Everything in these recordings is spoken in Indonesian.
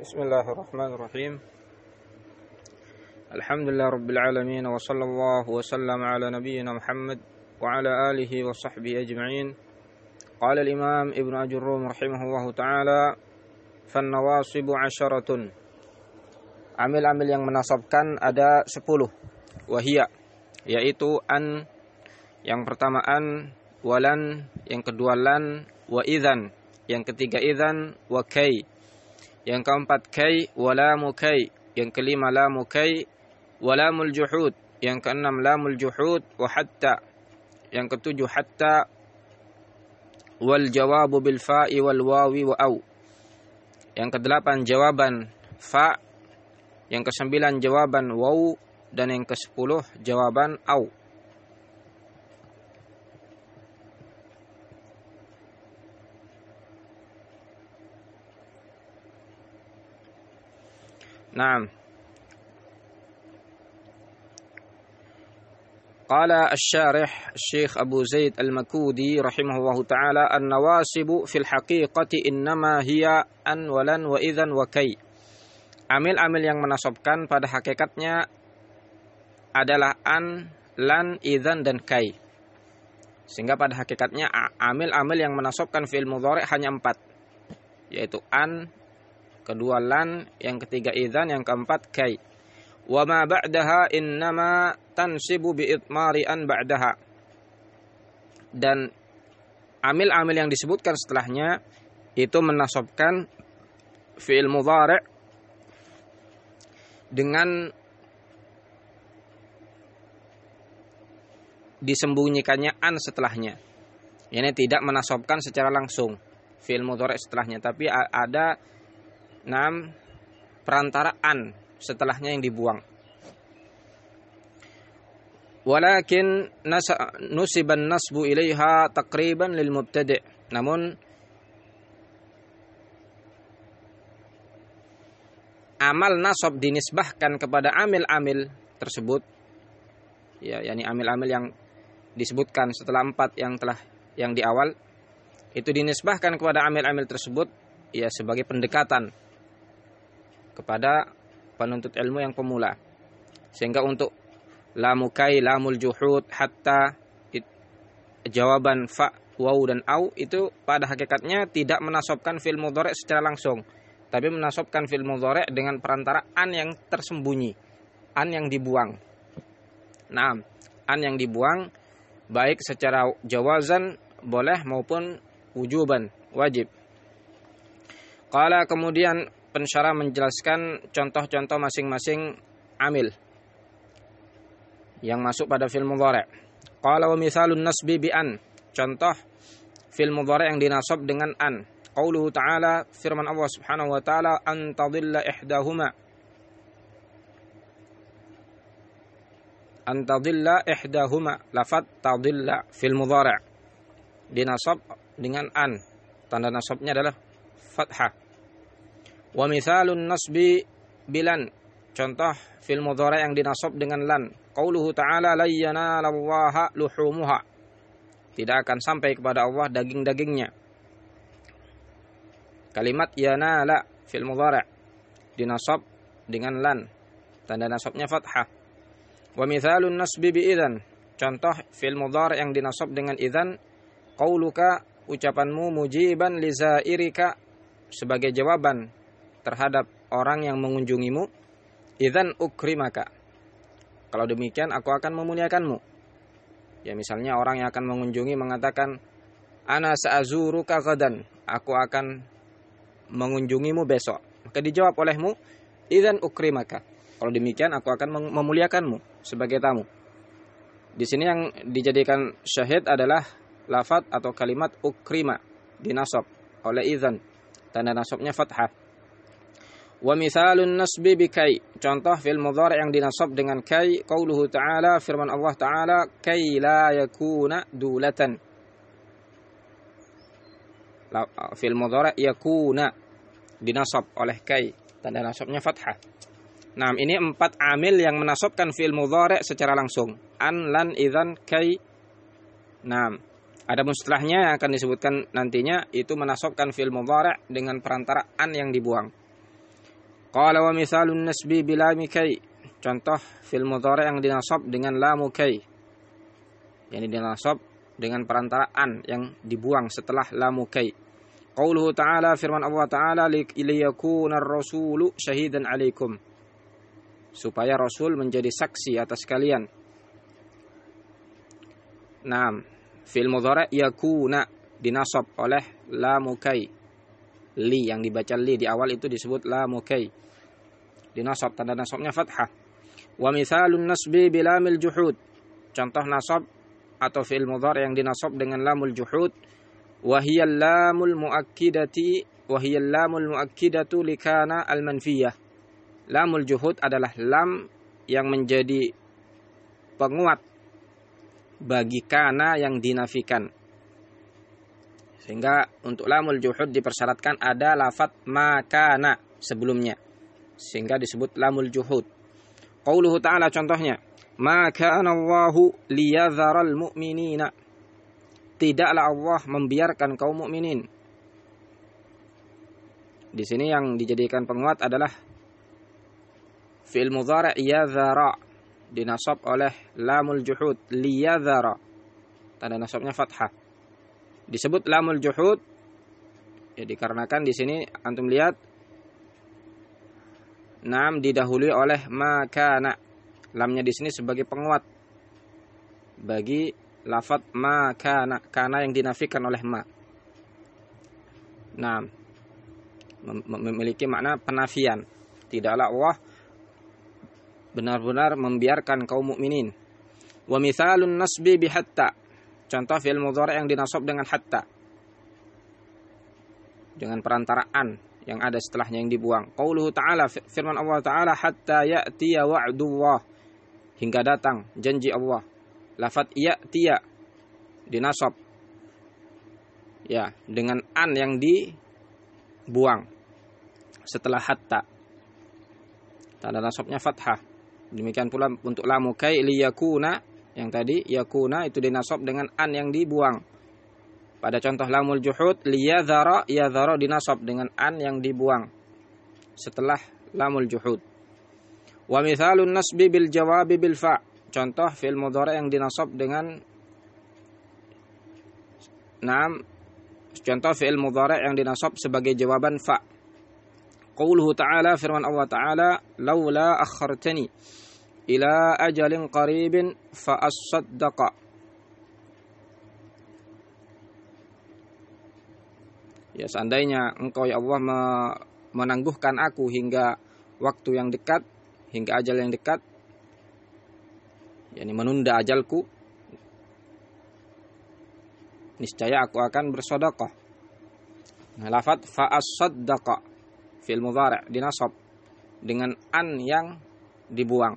بسم الله الرحمن الرحيم الحمد لله رب العالمين وصلى الله وسلم على نبينا محمد وعلى آله وصحبه أجمعين قال الإمام ابن أجروم رحمه الله تعالى فالنواصب عشرة Amil-amil yang menasabkan ada sepuluh Wahia Yaitu an Yang pertama an Walan Yang kedua lan Wa idhan Yang ketiga idhan Wa kay yang keempat kay Walamu kay Yang kelima lamu kay Walamul juhud. Yang keenam lamul juhud Wa hatta. Yang ketujuh hatta Wal jawabu bil fa'i wal wawi wa au. Yang kedelapan jawaban fa. Yang kesembilan jawaban waw dan yang kesepuluh jawaban au. Naam. قال الشارح الشيخ أبو زيد المكودي رحمه الله تعالى النواسب في الحقيقة إنما هي أن ولن وإذا وكي Amil-amil yang menasobkan pada hakikatnya adalah an, lan, idzan dan kai. Sehingga pada hakikatnya amil-amil yang menasobkan fi'il mudhari hanya empat. Yaitu an, kedua lan, yang ketiga idzan, yang keempat kai. Wa ma ba'daha innama tansibu bi itmari an ba'daha. Dan amil-amil yang disebutkan setelahnya itu menasobkan fi'il mudhari' dengan disembunyikannya an setelahnya. Ini tidak menasobkan secara langsung fi'il mudhari setelahnya, tapi ada enam perantaraan setelahnya yang dibuang. Walakin nusiban nasbu ilaiha takriban lil mubtadi'. Namun amal nasab dinisbahkan kepada amil-amil tersebut ya yakni amil-amil yang disebutkan setelah empat yang telah yang di awal itu dinisbahkan kepada amil-amil tersebut ya sebagai pendekatan kepada penuntut ilmu yang pemula sehingga untuk lamukai lamul juhud hatta jawaban fa waw dan au itu pada hakikatnya tidak menasobkan fil mudhari secara langsung tapi menasobkan fil mudhari dengan perantara an yang tersembunyi, an yang dibuang. Nah, an yang dibuang baik secara jawazan boleh maupun wujuban, wajib. Kala kemudian pensyarah menjelaskan contoh-contoh masing-masing amil yang masuk pada fil mudhari. Qala wa mithalun nasbi bi an. Contoh fil mudhari yang dinasab dengan an. Qauluhu ta'ala firman Allah Subhanahu wa taala an tadilla ihdahuma. An tadilla ihdahuma. Lafat tadilla fil mudhari' dinasab dengan an. Tanda nasabnya adalah fathah wa mithalun nasbi bilan contoh fil mudhari' yang dinasab dengan lan qauluhu ta'ala la yanalallaha luhumuha tidak akan sampai kepada Allah daging-dagingnya Kalimat yanala fil mudhari' dinasab dengan lan. Tanda nasabnya fathah. Wa mithalun nasbi bi idzan. Contoh fil mudhari' yang dinasab dengan idzan qauluka ucapanmu mujiban li zairika sebagai jawaban terhadap orang yang mengunjungimu idzan ukrimaka. Kalau demikian aku akan memuliakanmu. Ya misalnya orang yang akan mengunjungi mengatakan ana sa'azuruka gadan. Aku akan mengunjungimu besok. Maka dijawab olehmu, idzan ukrimaka. Kalau demikian aku akan memuliakanmu sebagai tamu. Di sini yang dijadikan syahid adalah lafat atau kalimat ukrima dinasab oleh idzan. Tanda nasabnya fathah. Wa mithalun nasbi bikai. Contoh fil mudhari yang dinasab dengan kai qauluhu ta'ala firman Allah ta'ala kai la yakuna dulatan fil mudhari yakuna dinasab oleh kai tanda nasabnya fathah. Nah, ini empat amil yang menasabkan fi'il mudhari secara langsung. An, lan, idzan, kai. Nah, ada mustalahnya yang akan disebutkan nantinya itu menasabkan fi'il mudhari dengan perantara an yang dibuang. Qala wa mithalun nasbi bila mikai. Contoh fil mudhari yang dinasab dengan lamu kai. Yani dinasab dengan perantaraan yang dibuang setelah lamu kai. Qauluhu ta'ala firman Allah ta'ala liyakuna ar-rasulu syahidan 'alaikum. Supaya rasul menjadi saksi atas kalian. Naam, fil mudhari yakuna dinasab oleh lamu kai. Li yang dibaca li di awal itu disebut lamu kai. Dinasab tanda nasabnya fathah. Wa mithalun nasbi bilamil juhud. Contoh nasab atau fi'il mudhari yang dinasab dengan lamul juhud wa hiya lamul muakkidati wa hiya lamul muakkidatu likana al manfiyah. Lamul juhud adalah lam yang menjadi penguat bagi kana yang dinafikan. Sehingga untuk lamul juhud dipersyaratkan ada lafat makana sebelumnya. Sehingga disebut lamul juhud. Qauluhu ta'ala contohnya, "Maka Allahu liyadharal mu'minina." Tidaklah Allah membiarkan kaum mukminin. Di sini yang dijadikan penguat adalah fi'il mudhari' yadhara dinasab oleh lamul juhud liyadhara. Tanda nasabnya fathah. Disebut lamul juhud ya dikarenakan di sini antum lihat Nam didahului oleh makana. Lamnya di sini sebagai penguat bagi lafat makana kana yang dinafikan oleh ma. Nah, memiliki makna penafian. Tidaklah Allah benar-benar membiarkan kaum mukminin. Wa mithalun nasbi bi hatta. Contoh fi'il mudhari yang dinasab dengan hatta. Dengan perantaraan yang ada setelahnya yang dibuang. Qauluhu ta'ala firman Allah ta'ala hatta ya'tiya wa'dullah hingga datang janji Allah. Lafat ya'tiya dinasab ya dengan an yang dibuang setelah hatta. Tanda nasabnya fathah. Demikian pula untuk lamu kai liyakuna yang tadi yakuna itu dinasab dengan an yang dibuang pada contoh lamul juhud liyadhara yadhara dinasab dengan an yang dibuang setelah lamul juhud. Wa mithalun nasbi bil jawabi bil fa. Contoh fi'il mudhari yang dinasab dengan Naam contoh fi'il mudhari yang dinasab sebagai jawaban fa. Qauluhu ta'ala firman Allah ta'ala laula akhartani ila ajalin qaribin fa as-saddaqa Ya seandainya engkau ya Allah menangguhkan aku hingga waktu yang dekat, hingga ajal yang dekat, yakni menunda ajalku, niscaya aku akan bersedekah. Nah, lafat fa'as-saddaqa fil mudhari' dinasab dengan an yang dibuang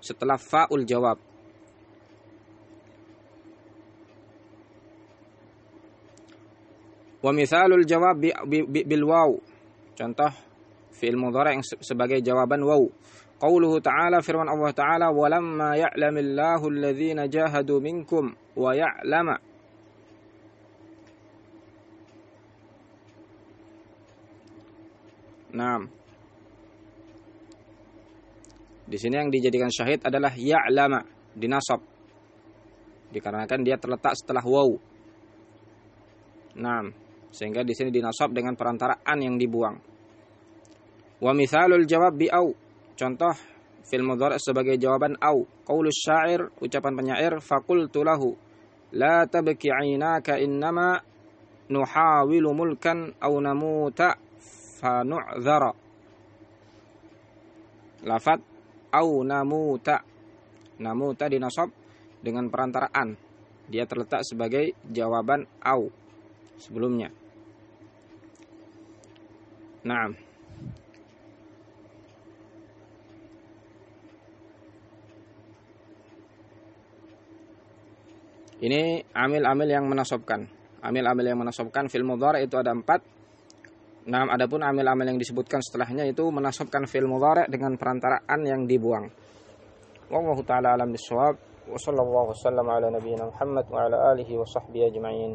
setelah fa'ul jawab. Wa mithalul jawab bi, bi, bi, bil waw. Contoh fi'il mudhari yang sebagai jawaban waw. Qauluhu ta'ala firman Allah ta'ala walamma ya'lamillahu alladhina jahadu minkum wa ya'lama Naam. Di sini yang dijadikan syahid adalah ya'lama dinasab. Dikarenakan dia terletak setelah waw. Naam. Sehingga di sini dinasab dengan perantaraan yang dibuang. Wa mithalul jawab bi au. Contoh fil mudhari sebagai jawaban au. Qaulus syair, ucapan penyair, faqultu lahu la tabki 'ainaka innama nuhawilu mulkan au namuta fa nu'dzara. Lafat au namuta. Namuta dinasab dengan perantaraan. Dia terletak sebagai jawaban au sebelumnya. Nah. Ini amil-amil yang menasobkan. Amil-amil yang menasobkan fil mudhari itu ada empat. Nah, adapun amil-amil yang disebutkan setelahnya itu menasobkan fil mudhari dengan perantaraan yang dibuang. Wallahu taala alam bisawab. Wa sallallahu wasallam ala nabiyyina Muhammad wa ala alihi wa sahbihi ajma'in.